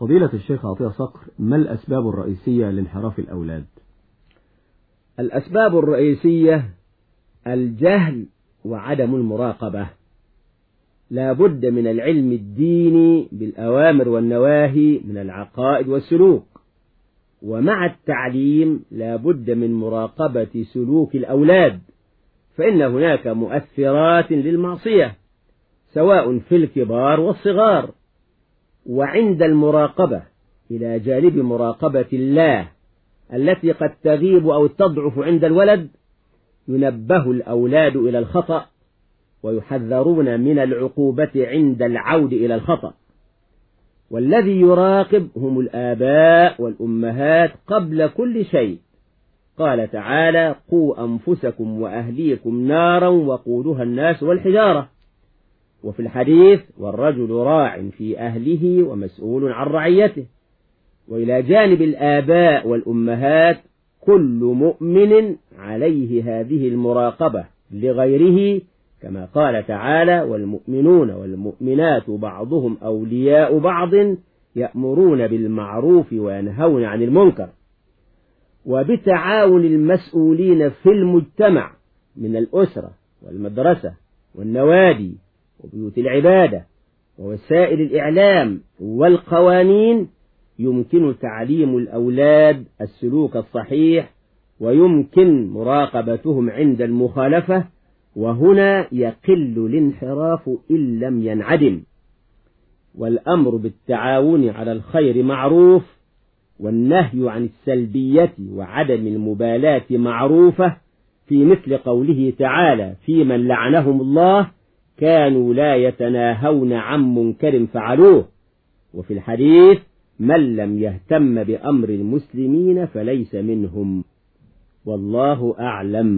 فضيلة الشيخ عطية صقر ما الأسباب الرئيسية لانحراف الأولاد؟ الأسباب الرئيسية الجهل وعدم المراقبة. لا بد من العلم الديني بالأوامر والنواهي من العقائد والسلوك. ومع التعليم لا بد من مراقبة سلوك الأولاد فإن هناك مؤثرات للمعصية سواء في الكبار والصغار. وعند المراقبة إلى جانب مراقبة الله التي قد تغيب أو تضعف عند الولد ينبه الأولاد إلى الخطأ ويحذرون من العقوبة عند العود إلى الخطأ. والذي يراقب هم الآباء والأمهات قبل كل شيء. قال تعالى قوا أنفسكم وأهليكم نارا وقودها الناس والحجارة. وفي الحديث والرجل راع في أهله ومسؤول عن رعيته. وإلى جانب الآباء والأمهات كل مؤمن عليه هذه المراقبة لغيره كما قال تعالى والمؤمنون والمؤمنات بعضهم أولياء بعض يأمرون بالمعروف وينهون عن المنكر. وبتعاون المسؤولين في المجتمع من الأسرة والمدرسة والنوادي وبيوت العبادة ووسائل الإعلام والقوانين يمكن تعليم الأولاد السلوك الصحيح ويمكن مراقبتهم عند المخالفة وهنا يقل الانحراف إن لم ينعدم. والأمر بالتعاون على الخير معروف والنهي عن السلبية وعدم المبالاة معروفة في مثل قوله تعالى في من لعنهم الله كانوا لا يتناهون عن منكر فعلوه. وفي الحديث من لم يهتم بأمر المسلمين فليس منهم. والله أعلم.